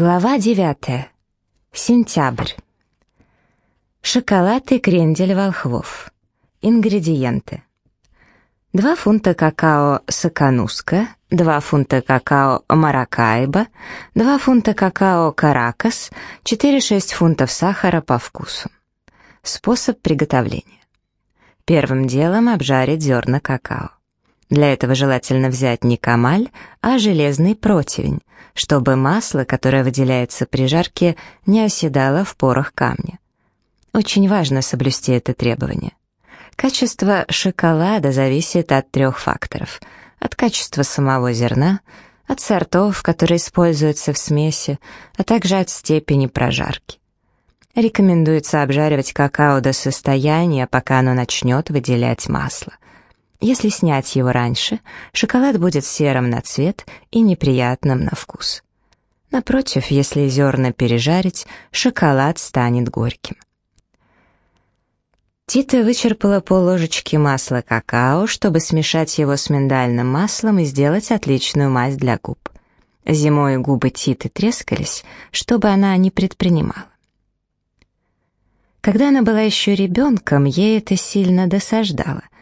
Глава 9. Сентябрь. Шоколад и крендель волхвов. Ингредиенты. 2 фунта какао сакануска, 2 фунта какао маракайба, 2 фунта какао каракас, 4-6 фунтов сахара по вкусу. Способ приготовления. Первым делом обжарить зерна какао. Для этого желательно взять не камаль, а железный противень, чтобы масло, которое выделяется при жарке, не оседало в порах камня. Очень важно соблюсти это требование. Качество шоколада зависит от трех факторов. От качества самого зерна, от сортов, которые используются в смеси, а также от степени прожарки. Рекомендуется обжаривать какао до состояния, пока оно начнет выделять масло – если снять его раньше, шоколад будет серым на цвет и неприятным на вкус. Напротив, если зерна пережарить, шоколад станет горьким. Тита вычерпала пол-ложечки масла какао, чтобы смешать его с миндальным маслом и сделать отличную мазь для губ. Зимой губы Титы трескались, чтобы она не предпринимала. Когда она была еще ребенком, ей это сильно досаждало —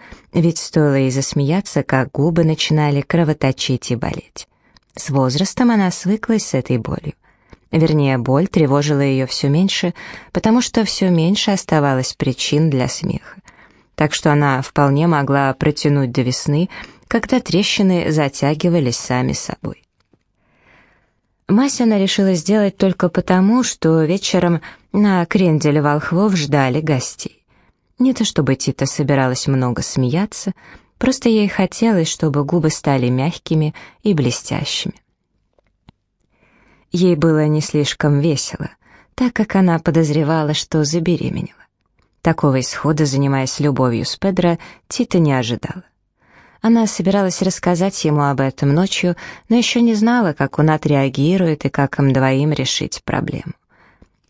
ведь стоило ей засмеяться, как губы начинали кровоточить и болеть. С возрастом она свыклась с этой болью. Вернее, боль тревожила ее все меньше, потому что все меньше оставалось причин для смеха. Так что она вполне могла протянуть до весны, когда трещины затягивались сами собой. Мась она решила сделать только потому, что вечером на кренделе волхвов ждали гостей. Не то чтобы Тита собиралась много смеяться, просто ей хотелось, чтобы губы стали мягкими и блестящими. Ей было не слишком весело, так как она подозревала, что забеременела. Такого исхода, занимаясь любовью с Педро, Тита не ожидала. Она собиралась рассказать ему об этом ночью, но еще не знала, как он отреагирует и как им двоим решить проблему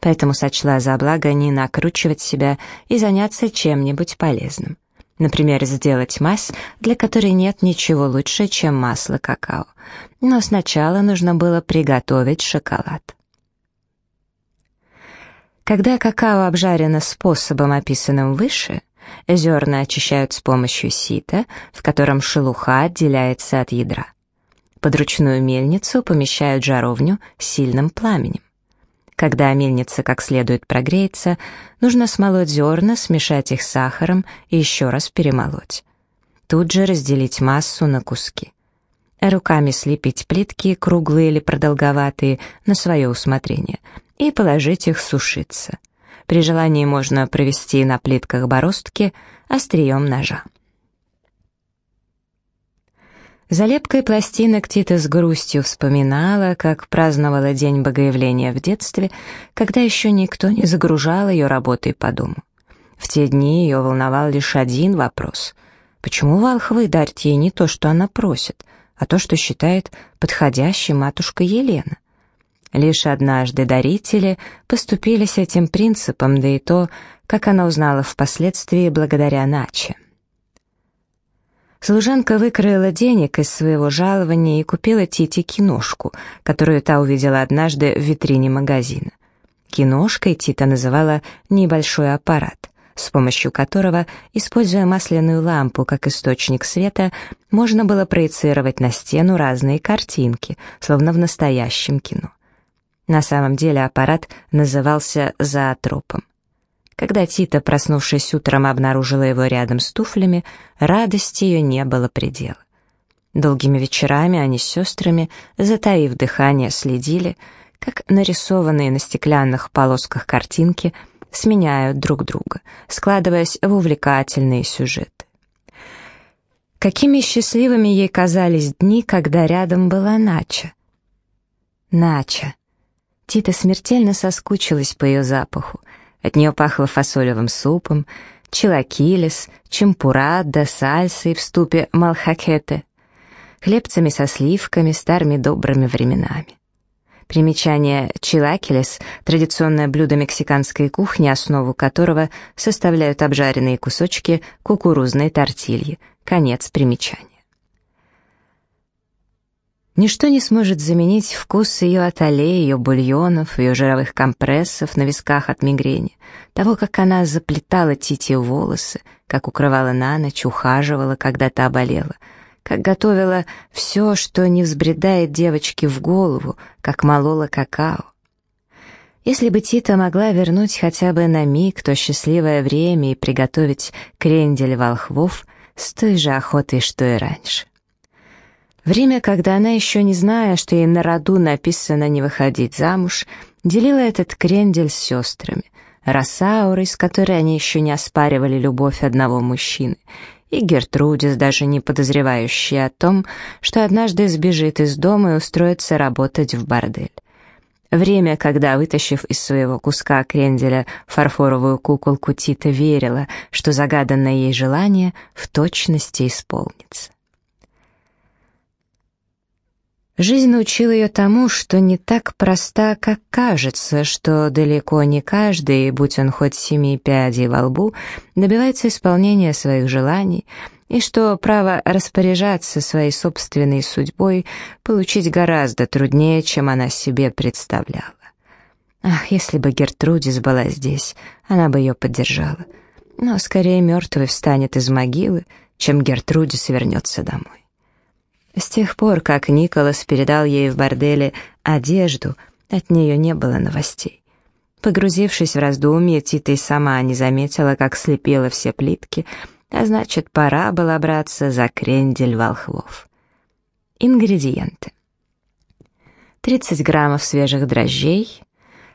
поэтому сочла за благо не накручивать себя и заняться чем-нибудь полезным. Например, сделать мазь, для которой нет ничего лучше, чем масло какао. Но сначала нужно было приготовить шоколад. Когда какао обжарено способом, описанным выше, зерна очищают с помощью сита, в котором шелуха отделяется от ядра. Под ручную мельницу помещают жаровню с сильным пламенем. Когда мельница как следует прогреется, нужно смолоть зерна, смешать их с сахаром и еще раз перемолоть. Тут же разделить массу на куски. Руками слепить плитки, круглые или продолговатые, на свое усмотрение, и положить их сушиться. При желании можно провести на плитках бороздки острием ножа. За лепкой пластинок Тита с грустью вспоминала, как праздновала День Богоявления в детстве, когда еще никто не загружал ее работой по дому. В те дни ее волновал лишь один вопрос. Почему волхвы дарят ей не то, что она просит, а то, что считает подходящей матушка Елена? Лишь однажды дарители поступили с этим принципом, да и то, как она узнала впоследствии благодаря Наче. Служанка выкроила денег из своего жалования и купила Тите киношку, которую та увидела однажды в витрине магазина. Киношкой Тита называла небольшой аппарат, с помощью которого, используя масляную лампу как источник света, можно было проецировать на стену разные картинки, словно в настоящем кино. На самом деле аппарат назывался зоотропом. Когда Тита, проснувшись утром, обнаружила его рядом с туфлями, радости ее не было предела. Долгими вечерами они с сестрами, затаив дыхание, следили, как нарисованные на стеклянных полосках картинки сменяют друг друга, складываясь в увлекательные сюжеты. Какими счастливыми ей казались дни, когда рядом была Нача. Нача. Тита смертельно соскучилась по ее запаху, от нее пахло фасолевым супом, чилакилис, чемпурадо, сальсой в ступе малхакете, хлебцами со сливками, старыми добрыми временами. Примечание чилакилис — традиционное блюдо мексиканской кухни, основу которого составляют обжаренные кусочки кукурузной тортильи. Конец примечания. Ничто не сможет заменить вкус ее атале, ее бульонов, ее жировых компрессов на висках от мигрени, того, как она заплетала Тити волосы, как укрывала на ночь, ухаживала, когда та болела, как готовила все, что не взбредает девочке в голову, как молола какао. Если бы Тита могла вернуть хотя бы на миг то счастливое время и приготовить крендель волхвов с той же охотой, что и раньше. Время, когда она еще не зная, что ей на роду написано не выходить замуж, делила этот крендель с сестрами, Росаурой, с которой они еще не оспаривали любовь одного мужчины, и Гертрудис, даже не подозревающая о том, что однажды сбежит из дома и устроится работать в бордель. Время, когда, вытащив из своего куска кренделя фарфоровую куколку, Тита верила, что загаданное ей желание в точности исполнится. Жизнь научила ее тому, что не так проста, как кажется, что далеко не каждый, будь он хоть семи пядей во лбу, добивается исполнения своих желаний, и что право распоряжаться своей собственной судьбой получить гораздо труднее, чем она себе представляла. Ах, если бы Гертрудис была здесь, она бы ее поддержала. Но скорее мертвый встанет из могилы, чем Гертрудис вернется домой. С тех пор, как Николас передал ей в борделе одежду, от нее не было новостей. Погрузившись в раздумье, Тита и сама не заметила, как слепила все плитки, а значит, пора было браться за крендель волхвов. Ингредиенты. 30 граммов свежих дрожжей,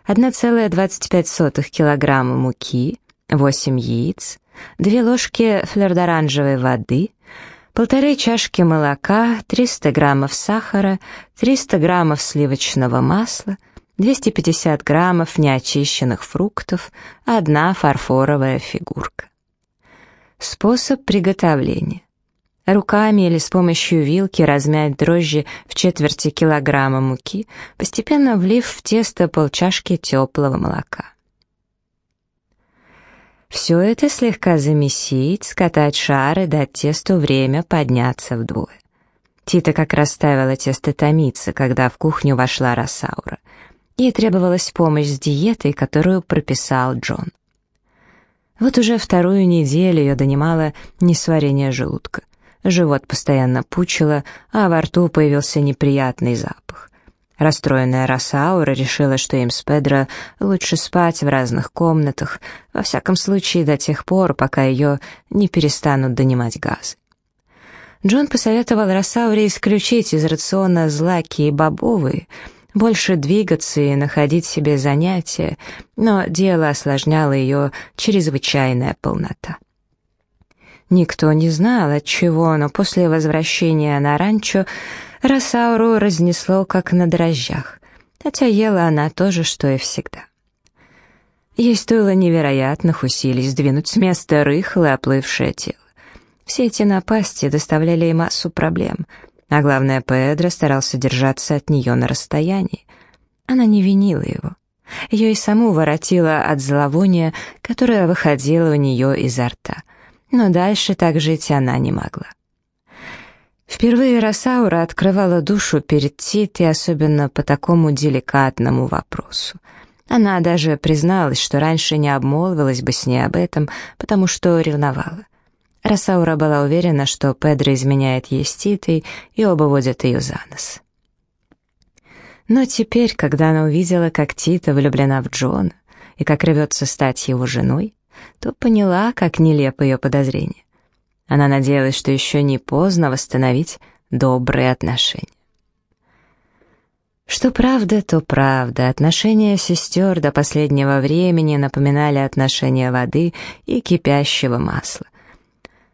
1,25 килограмма муки, 8 яиц, 2 ложки флёрдоранжевой воды — полторы чашки молока, 300 граммов сахара, 300 граммов сливочного масла, 250 граммов неочищенных фруктов, одна фарфоровая фигурка. Способ приготовления. Руками или с помощью вилки размять дрожжи в четверти килограмма муки, постепенно влив в тесто полчашки теплого молока. Все это слегка замесить, скатать шары, дать тесту время подняться вдвое. Тита как раз ставила тесто томиться, когда в кухню вошла Росаура. Ей требовалась помощь с диетой, которую прописал Джон. Вот уже вторую неделю ее донимало несварение желудка. Живот постоянно пучило, а во рту появился неприятный запах. Расстроенная Росаура решила, что им с Педро лучше спать в разных комнатах, во всяком случае до тех пор, пока ее не перестанут донимать газы. Джон посоветовал Росауре исключить из рациона злаки и бобовые, больше двигаться и находить себе занятия, но дело осложняло ее чрезвычайная полнота. Никто не знал, от чего, но после возвращения на ранчо Росауру разнесло, как на дрожжах, хотя ела она тоже, что и всегда. Ей стоило невероятных усилий сдвинуть с места рыхлое оплывшее тело. Все эти напасти доставляли ей массу проблем, а главное, Педро старался держаться от нее на расстоянии. Она не винила его. Ее и саму воротило от зловония, которое выходило у нее изо рта. Но дальше так жить она не могла. Впервые Росаура открывала душу перед Титой, особенно по такому деликатному вопросу. Она даже призналась, что раньше не обмолвилась бы с ней об этом, потому что ревновала. Росаура была уверена, что Педро изменяет ей с Титой, и оба водят ее за нос. Но теперь, когда она увидела, как Тита влюблена в Джона и как рвется стать его женой, то поняла, как нелепо ее подозрение. Она надеялась, что еще не поздно восстановить добрые отношения. Что правда, то правда. Отношения сестер до последнего времени напоминали отношения воды и кипящего масла.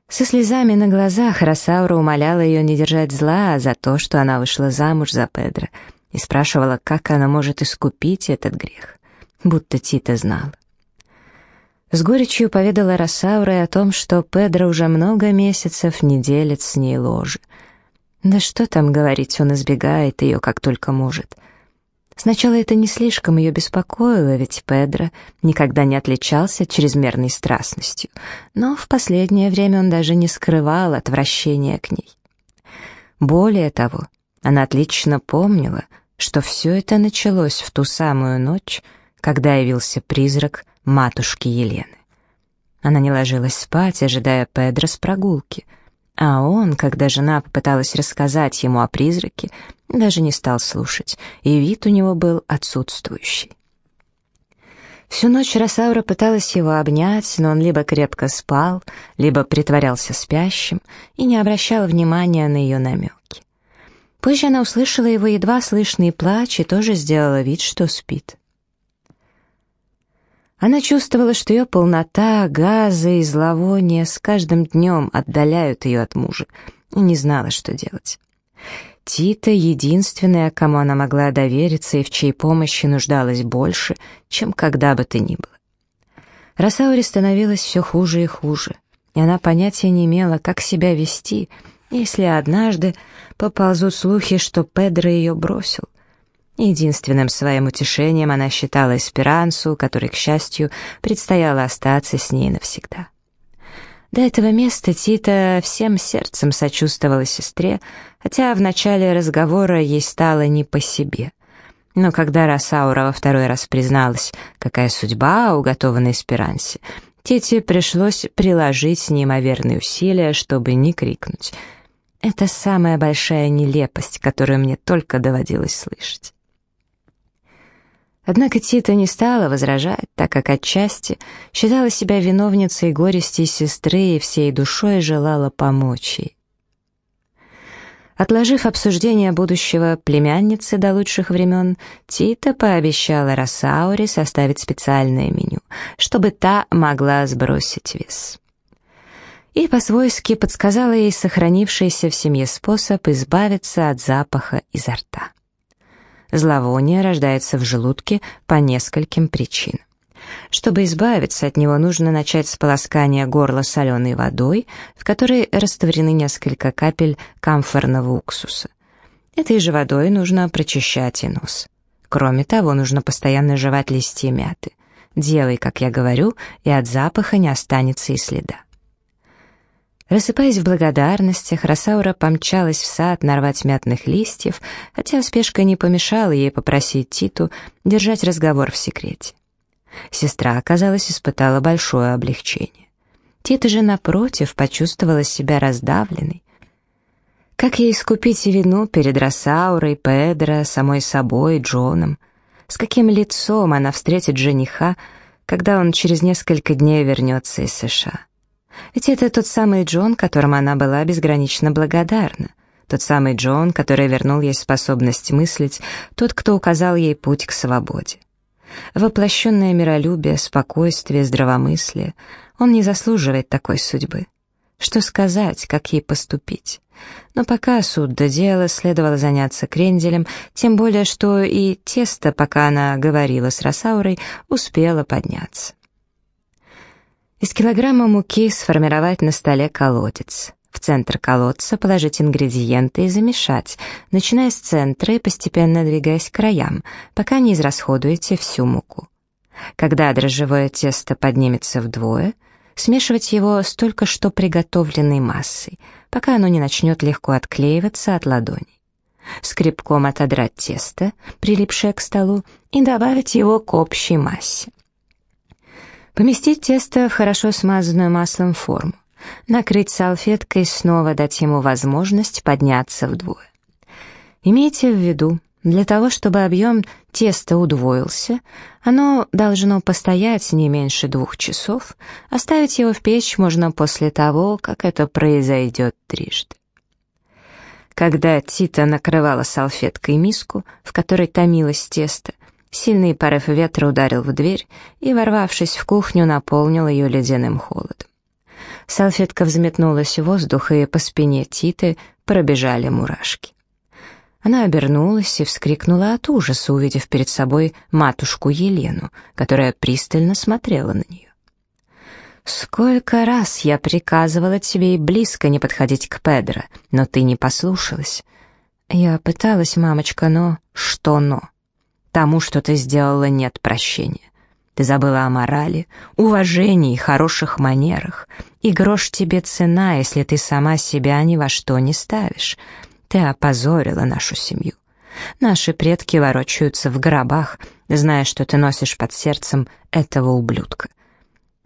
Со слезами на глазах Росаура умоляла ее не держать зла за то, что она вышла замуж за Педро, и спрашивала, как она может искупить этот грех, будто Тита знала. С горечью поведала Росаура о том, что Педро уже много месяцев не делит с ней ложи. Да что там говорить, он избегает ее как только может. Сначала это не слишком ее беспокоило, ведь Педро никогда не отличался чрезмерной страстностью, но в последнее время он даже не скрывал отвращения к ней. Более того, Она отлично помнила, что все это началось в ту самую ночь, когда явился призрак матушки Елены. Она не ложилась спать, ожидая Педро с прогулки, а он, когда жена попыталась рассказать ему о призраке, даже не стал слушать, и вид у него был отсутствующий. Всю ночь Росаура пыталась его обнять, но он либо крепко спал, либо притворялся спящим и не обращал внимания на ее намеки. Позже она услышала его едва слышный плач и тоже сделала вид, что спит. Она чувствовала, что ее полнота, газы и зловоние с каждым днем отдаляют ее от мужа, и не знала, что делать. Тита — единственная, кому она могла довериться и в чьей помощи нуждалась больше, чем когда бы то ни было. Росауре становилось все хуже и хуже, и она понятия не имела, как себя вести, если однажды поползут слухи, что Педро ее бросил. Единственным своим утешением она считала Эсперансу, который, к счастью, предстояло остаться с ней навсегда. До этого места Тита всем сердцем сочувствовала сестре, хотя в начале разговора ей стало не по себе. Но когда Росаура во второй раз призналась, какая судьба уготована Эсперансе, Тите пришлось приложить неимоверные усилия, чтобы не крикнуть. Это самая большая нелепость, которую мне только доводилось слышать. Однако Тита не стала возражать, так как отчасти считала себя виновницей горести сестры и всей душой желала помочь ей. Отложив обсуждение будущего племянницы до лучших времен, Тита пообещала Росауре составить специальное меню, чтобы та могла сбросить вес. И по-свойски подсказала ей сохранившийся в семье способ избавиться от запаха изо рта. Зловоние рождается в желудке по нескольким причинам. Чтобы избавиться от него, нужно начать с полоскания горла соленой водой, в которой растворены несколько капель камфорного уксуса. Этой же водой нужно прочищать и нос. Кроме того, нужно постоянно жевать листья мяты. Делай, как я говорю, и от запаха не останется и следа. Рассыпаясь в благодарностях, Росаура помчалась в сад нарвать мятных листьев, хотя спешка не помешала ей попросить Титу держать разговор в секрете. Сестра, оказалось, испытала большое облегчение. Тита же, напротив, почувствовала себя раздавленной. Как ей искупить вину перед Росаурой, Педро, самой собой, Джоном? С каким лицом она встретит жениха, когда он через несколько дней вернется из США? Ведь это тот самый Джон, которому она была безгранично благодарна. Тот самый Джон, который вернул ей способность мыслить, тот, кто указал ей путь к свободе. Воплощенное миролюбие, спокойствие, здравомыслие, он не заслуживает такой судьбы. Что сказать, как ей поступить? Но пока суд до дела, следовало заняться кренделем, тем более, что и тесто, пока она говорила с Росаурой, успело подняться. Из килограмма муки сформировать на столе колодец. В центр колодца положить ингредиенты и замешать, начиная с центра и постепенно двигаясь к краям, пока не израсходуете всю муку. Когда дрожжевое тесто поднимется вдвое, смешивать его с только что приготовленной массой, пока оно не начнет легко отклеиваться от ладоней. Скребком отодрать тесто, прилипшее к столу, и добавить его к общей массе. Поместить тесто в хорошо смазанную маслом форму. Накрыть салфеткой, снова дать ему возможность подняться вдвое. Имейте в виду, для того, чтобы объем теста удвоился, оно должно постоять не меньше двух часов, оставить его в печь можно после того, как это произойдет трижды. Когда Тита накрывала салфеткой миску, в которой томилось тесто, Сильный порыв ветра ударил в дверь и, ворвавшись в кухню, наполнил ее ледяным холодом. Салфетка взметнулась в воздух, и по спине Титы пробежали мурашки. Она обернулась и вскрикнула от ужаса, увидев перед собой матушку Елену, которая пристально смотрела на нее. «Сколько раз я приказывала тебе и близко не подходить к Педро, но ты не послушалась». «Я пыталась, мамочка, но...» «Что но?» Тому, что ты сделала, нет прощения. Ты забыла о морали, уважении и хороших манерах. И грош тебе цена, если ты сама себя ни во что не ставишь. Ты опозорила нашу семью. Наши предки ворочаются в гробах, зная, что ты носишь под сердцем этого ублюдка.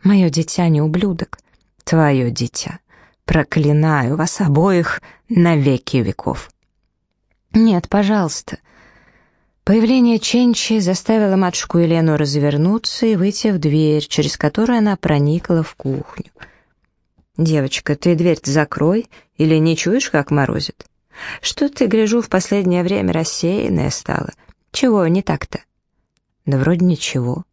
Мое дитя не ублюдок, твое дитя. Проклинаю вас обоих на веки веков. Нет, пожалуйста. Появление Ченчи заставило матушку Елену развернуться и выйти в дверь, через которую она проникла в кухню. «Девочка, ты дверь закрой, или не чуешь, как морозит? Что ты, гляжу, в последнее время рассеянная стала? Чего не так-то?» «Да вроде ничего.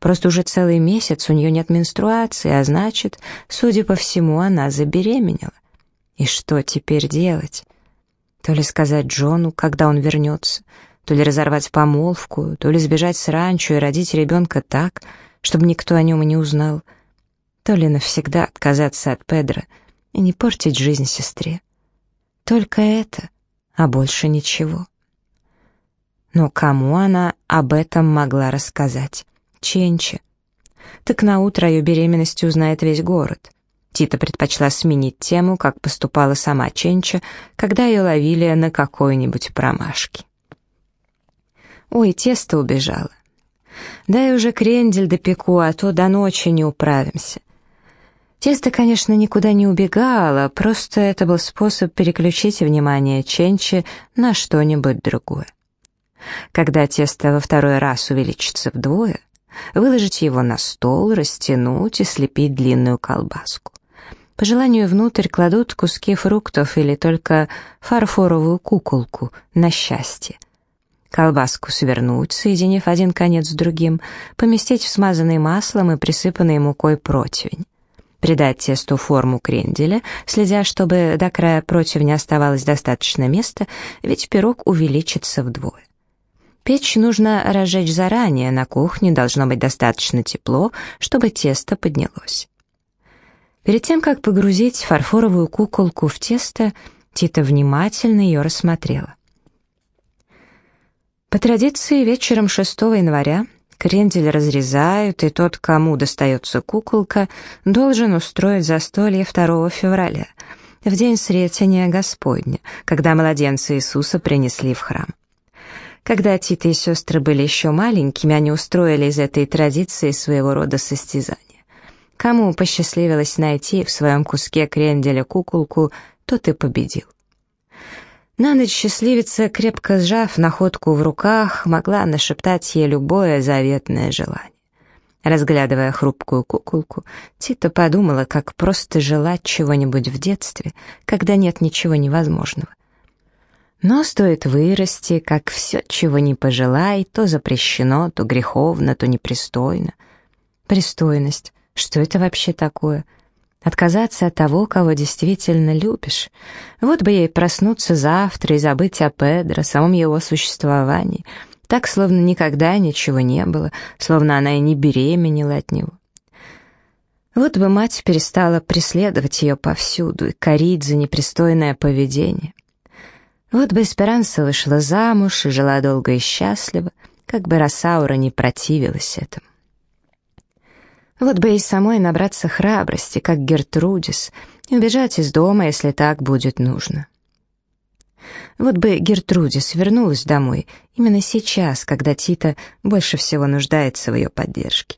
Просто уже целый месяц у нее нет менструации, а значит, судя по всему, она забеременела. И что теперь делать? То ли сказать Джону, когда он вернется, то ли разорвать помолвку, то ли сбежать с ранчо и родить ребенка так, чтобы никто о нем и не узнал, то ли навсегда отказаться от Педро и не портить жизнь сестре. Только это, а больше ничего. Но кому она об этом могла рассказать? Ченче. Так на утро ее беременности узнает весь город. Тита предпочла сменить тему, как поступала сама Ченча, когда ее ловили на какой-нибудь промашке. Ой, тесто убежало. Дай уже крендель допеку, а то до ночи не управимся. Тесто, конечно, никуда не убегало, просто это был способ переключить внимание Ченчи на что-нибудь другое. Когда тесто во второй раз увеличится вдвое, выложить его на стол, растянуть и слепить длинную колбаску. По желанию внутрь кладут куски фруктов или только фарфоровую куколку на счастье. Колбаску свернуть, соединив один конец с другим, поместить в смазанный маслом и присыпанный мукой противень. Придать тесту форму кренделя, следя, чтобы до края противня оставалось достаточно места, ведь пирог увеличится вдвое. Печь нужно разжечь заранее, на кухне должно быть достаточно тепло, чтобы тесто поднялось. Перед тем, как погрузить фарфоровую куколку в тесто, Тита внимательно ее рассмотрела. По традиции, вечером 6 января крендель разрезают, и тот, кому достается куколка, должен устроить застолье 2 февраля, в день Сретения Господня, когда младенца Иисуса принесли в храм. Когда Тита и сестры были еще маленькими, они устроили из этой традиции своего рода состязание. Кому посчастливилось найти в своем куске кренделя куколку, тот и победил. На ночь счастливица, крепко сжав находку в руках, могла нашептать ей любое заветное желание. Разглядывая хрупкую куколку, Тита подумала, как просто желать чего-нибудь в детстве, когда нет ничего невозможного. Но стоит вырасти, как все, чего не пожелай, то запрещено, то греховно, то непристойно. Пристойность. Что это вообще такое? Отказаться от того, кого действительно любишь. Вот бы ей проснуться завтра и забыть о Педро, самом его существовании. Так, словно никогда ничего не было, словно она и не беременела от него. Вот бы мать перестала преследовать ее повсюду и корить за непристойное поведение. Вот бы Эсперанса вышла замуж и жила долго и счастливо, как бы Росаура не противилась этому. Вот бы и самой набраться храбрости, как Гертрудис, и убежать из дома, если так будет нужно. Вот бы Гертрудис вернулась домой именно сейчас, когда Тита больше всего нуждается в ее поддержке.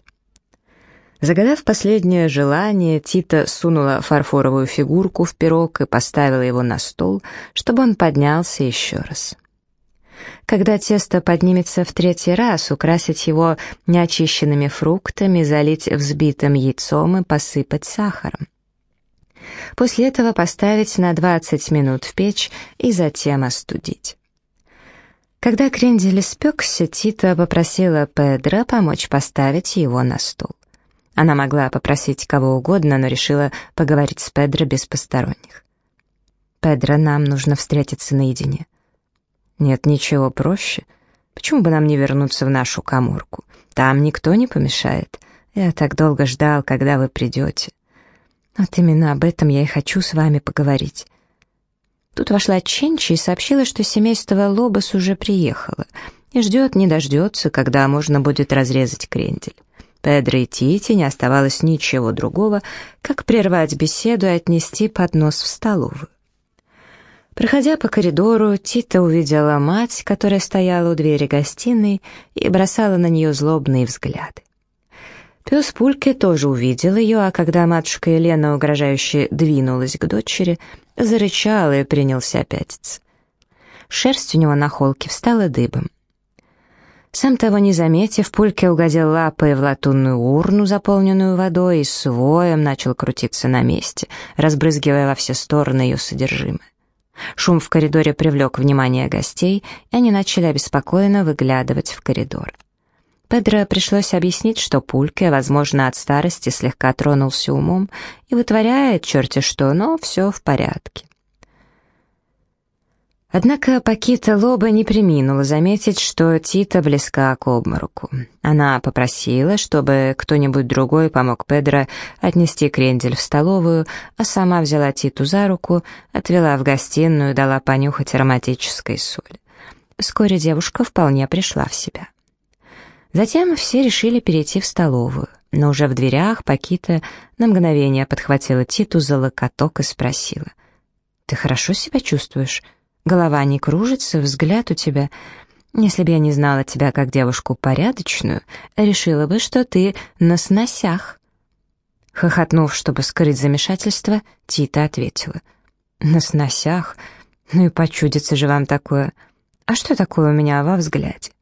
Загадав последнее желание, Тита сунула фарфоровую фигурку в пирог и поставила его на стол, чтобы он поднялся еще раз. Когда тесто поднимется в третий раз, украсить его неочищенными фруктами, залить взбитым яйцом и посыпать сахаром. После этого поставить на 20 минут в печь и затем остудить. Когда крендель испекся, Тита попросила Педро помочь поставить его на стол. Она могла попросить кого угодно, но решила поговорить с Педро без посторонних. «Педро, нам нужно встретиться наедине». «Нет ничего проще. Почему бы нам не вернуться в нашу коморку? Там никто не помешает. Я так долго ждал, когда вы придете. Вот именно об этом я и хочу с вами поговорить». Тут вошла Ченчи и сообщила, что семейство Лобос уже приехало и ждет, не дождется, когда можно будет разрезать крендель. Педро и Тити не оставалось ничего другого, как прервать беседу и отнести поднос в столовую. Проходя по коридору, Тита увидела мать, которая стояла у двери гостиной и бросала на нее злобные взгляды. Пес Пульке тоже увидел ее, а когда матушка Елена угрожающе двинулась к дочери, зарычал и принялся пятиться. Шерсть у него на холке встала дыбом. Сам того не заметив, Пульке угодил лапой в латунную урну, заполненную водой, и с воем начал крутиться на месте, разбрызгивая во все стороны ее содержимое. Шум в коридоре привлек внимание гостей, и они начали обеспокоенно выглядывать в коридор. Педро пришлось объяснить, что Пульке, возможно, от старости слегка тронулся умом и вытворяет черти что, но все в порядке. Однако Пакита Лоба не приминула заметить, что Тита близка к обмороку. Она попросила, чтобы кто-нибудь другой помог Педро отнести крендель в столовую, а сама взяла Титу за руку, отвела в гостиную и дала понюхать ароматической соли. Вскоре девушка вполне пришла в себя. Затем все решили перейти в столовую, но уже в дверях Пакита на мгновение подхватила Титу за локоток и спросила. «Ты хорошо себя чувствуешь?» Голова не кружится, взгляд у тебя... Если бы я не знала тебя как девушку порядочную, решила бы, что ты на сносях». Хохотнув, чтобы скрыть замешательство, Тита ответила. «На сносях? Ну и почудится же вам такое. А что такое у меня во взгляде?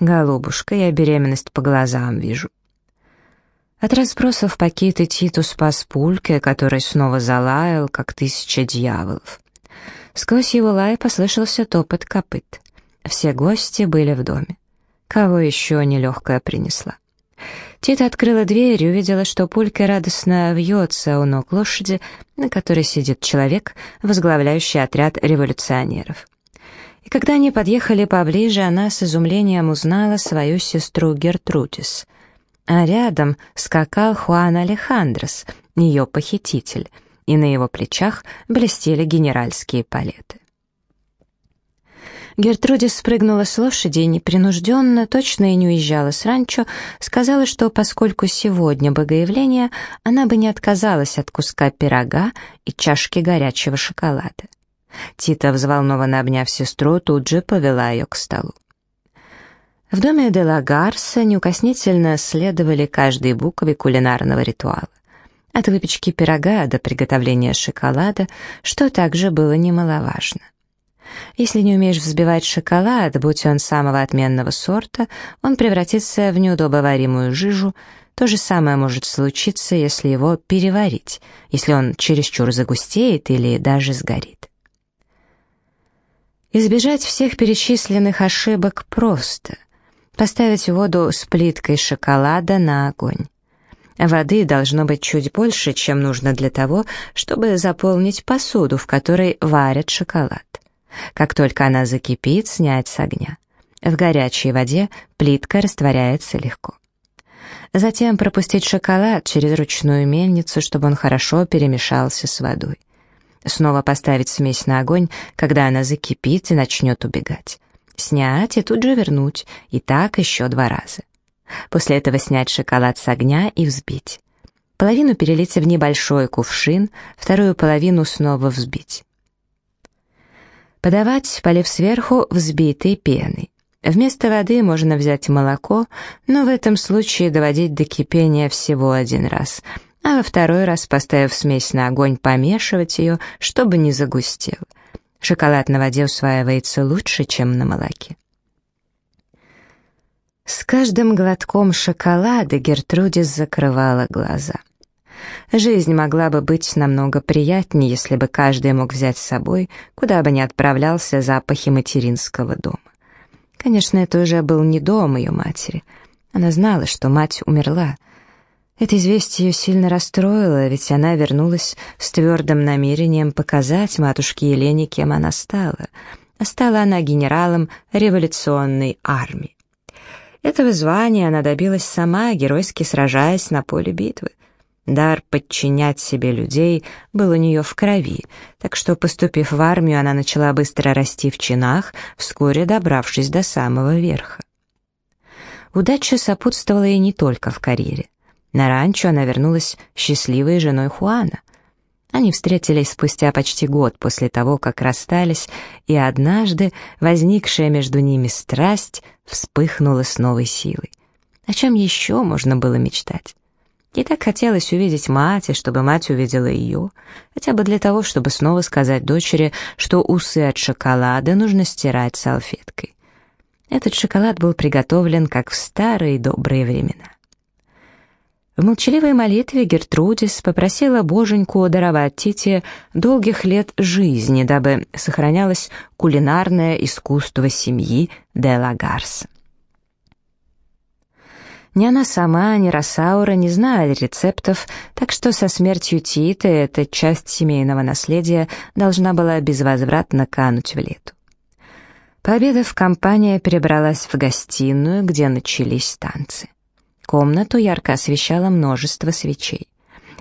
Голубушка, я беременность по глазам вижу». От расспросов Пакиты Титу спас Пульке, который снова залаял, как тысяча дьяволов. Сквозь его лай послышался топот копыт. Все гости были в доме. Кого еще нелегкая принесла? Тита открыла дверь и увидела, что пулька радостно вьется у ног лошади, на которой сидит человек, возглавляющий отряд революционеров. И когда они подъехали поближе, она с изумлением узнала свою сестру Гертрудис. А рядом скакал Хуан Алехандрос, ее похититель — и на его плечах блестели генеральские палеты. Гертрудис спрыгнула с лошади и непринужденно, точно и не уезжала с ранчо, сказала, что поскольку сегодня богоявление, она бы не отказалась от куска пирога и чашки горячего шоколада. Тита, взволнованно обняв сестру, тут же повела ее к столу. В доме де ла Гарса неукоснительно следовали каждой букве кулинарного ритуала. От выпечки пирога до приготовления шоколада, что также было немаловажно. Если не умеешь взбивать шоколад, будь он самого отменного сорта, он превратится в неудобоваримую жижу. То же самое может случиться, если его переварить, если он чересчур загустеет или даже сгорит. Избежать всех перечисленных ошибок просто. Поставить воду с плиткой шоколада на огонь. Воды должно быть чуть больше, чем нужно для того, чтобы заполнить посуду, в которой варят шоколад. Как только она закипит, снять с огня. В горячей воде плитка растворяется легко. Затем пропустить шоколад через ручную мельницу, чтобы он хорошо перемешался с водой. Снова поставить смесь на огонь, когда она закипит и начнет убегать. Снять и тут же вернуть, и так еще два раза. После этого снять шоколад с огня и взбить. Половину перелить в небольшой кувшин, вторую половину снова взбить. Подавать, полив сверху взбитой пеной. Вместо воды можно взять молоко, но в этом случае доводить до кипения всего один раз, а во второй раз, поставив смесь на огонь, помешивать ее, чтобы не загустел. Шоколад на воде усваивается лучше, чем на молоке. С каждым глотком шоколада Гертрудис закрывала глаза. Жизнь могла бы быть намного приятнее, если бы каждый мог взять с собой, куда бы ни отправлялся, запахи материнского дома. Конечно, это уже был не дом ее матери. Она знала, что мать умерла. Это известие ее сильно расстроило, ведь она вернулась с твердым намерением показать матушке Елене, кем она стала. А стала она генералом революционной армии. Этого звания она добилась сама, геройски сражаясь на поле битвы. Дар подчинять себе людей был у нее в крови, так что, поступив в армию, она начала быстро расти в чинах, вскоре добравшись до самого верха. Удача сопутствовала ей не только в карьере. На ранчо она вернулась счастливой женой Хуана. Они встретились спустя почти год после того, как расстались, и однажды возникшая между ними страсть вспыхнула с новой силой. О чем еще можно было мечтать? Ей так хотелось увидеть мать, и чтобы мать увидела ее, хотя бы для того, чтобы снова сказать дочери, что усы от шоколада нужно стирать салфеткой. Этот шоколад был приготовлен, как в старые добрые времена. В молчаливой молитве Гертрудис попросила боженьку даровать Тите долгих лет жизни, дабы сохранялось кулинарное искусство семьи де Лагарс. Ни она сама, ни Росаура не знали рецептов, так что со смертью Титы эта часть семейного наследия должна была безвозвратно кануть в лету. Пообедав, компания перебралась в гостиную, где начались танцы. Комнату ярко освещало множество свечей.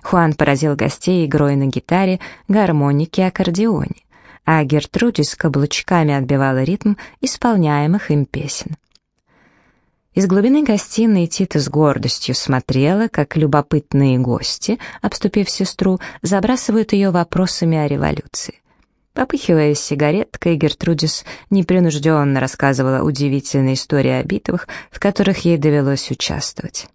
Хуан поразил гостей игрой на гитаре, гармонике и аккордеоне, а Гертрудис каблучками отбивала ритм исполняемых им песен. Из глубины гостиной Тита с гордостью смотрела, как любопытные гости, обступив сестру, забрасывают ее вопросами о революции. Попыхивая сигареткой, Гертрудис непринужденно рассказывала удивительные истории о битвах, в которых ей довелось участвовать.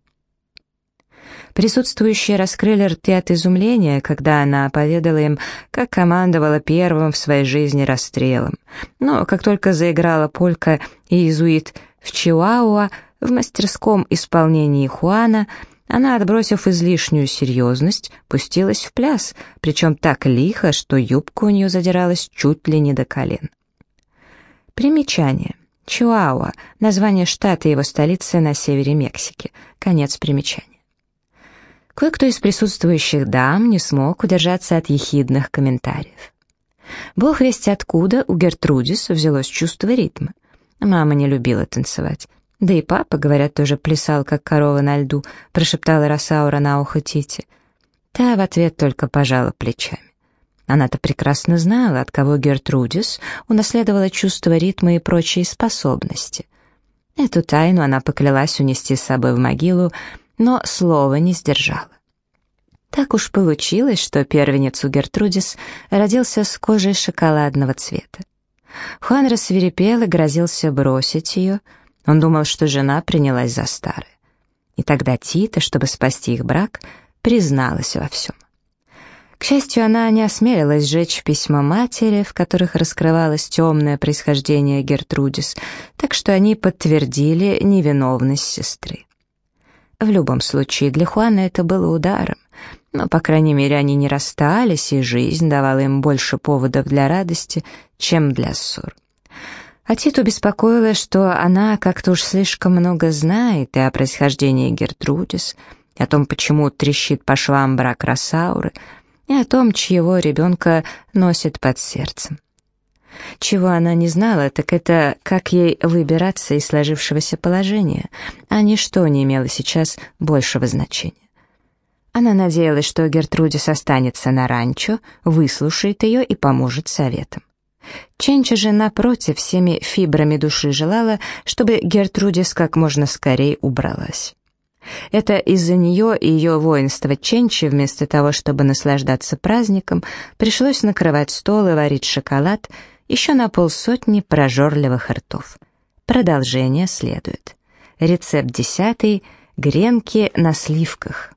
Присутствующие раскрыли рты от изумления, когда она поведала им, как командовала первым в своей жизни расстрелом. Но как только заиграла полька и иезуит в Чиуауа, в мастерском исполнении Хуана — она, отбросив излишнюю серьезность, пустилась в пляс, причем так лихо, что юбка у нее задиралась чуть ли не до колен. Примечание. Чуауа, название штата и его столицы на севере Мексики. Конец примечания. Кое-кто из присутствующих дам не смог удержаться от ехидных комментариев. Бог весть откуда у Гертрудис взялось чувство ритма. Мама не любила танцевать. «Да и папа, говорят, тоже плясал, как корова на льду», — прошептала Росаура на ухо Тити. Та в ответ только пожала плечами. Она-то прекрасно знала, от кого Гертрудис унаследовала чувство ритма и прочие способности. Эту тайну она поклялась унести с собой в могилу, но слова не сдержала. Так уж получилось, что первенец у Гертрудис родился с кожей шоколадного цвета. Хуан рассверепел и грозился бросить ее — он думал, что жена принялась за старое. И тогда Тита, чтобы спасти их брак, призналась во всем. К счастью, она не осмелилась сжечь письма матери, в которых раскрывалось темное происхождение Гертрудис, так что они подтвердили невиновность сестры. В любом случае, для Хуана это было ударом, но, по крайней мере, они не расстались, и жизнь давала им больше поводов для радости, чем для ссор. А Титу беспокоило, что она как-то уж слишком много знает и о происхождении Гертрудис, и о том, почему трещит по швам брак Росауры, и о том, чьего ребенка носит под сердцем. Чего она не знала, так это как ей выбираться из сложившегося положения, а ничто не имело сейчас большего значения. Она надеялась, что Гертрудис останется на ранчо, выслушает ее и поможет советом. Ченча же, напротив, всеми фибрами души желала, чтобы Гертрудис как можно скорее убралась. Это из-за нее и ее воинства Ченчи, вместо того, чтобы наслаждаться праздником, пришлось накрывать стол и варить шоколад еще на полсотни прожорливых ртов. Продолжение следует. Рецепт десятый — гренки на сливках.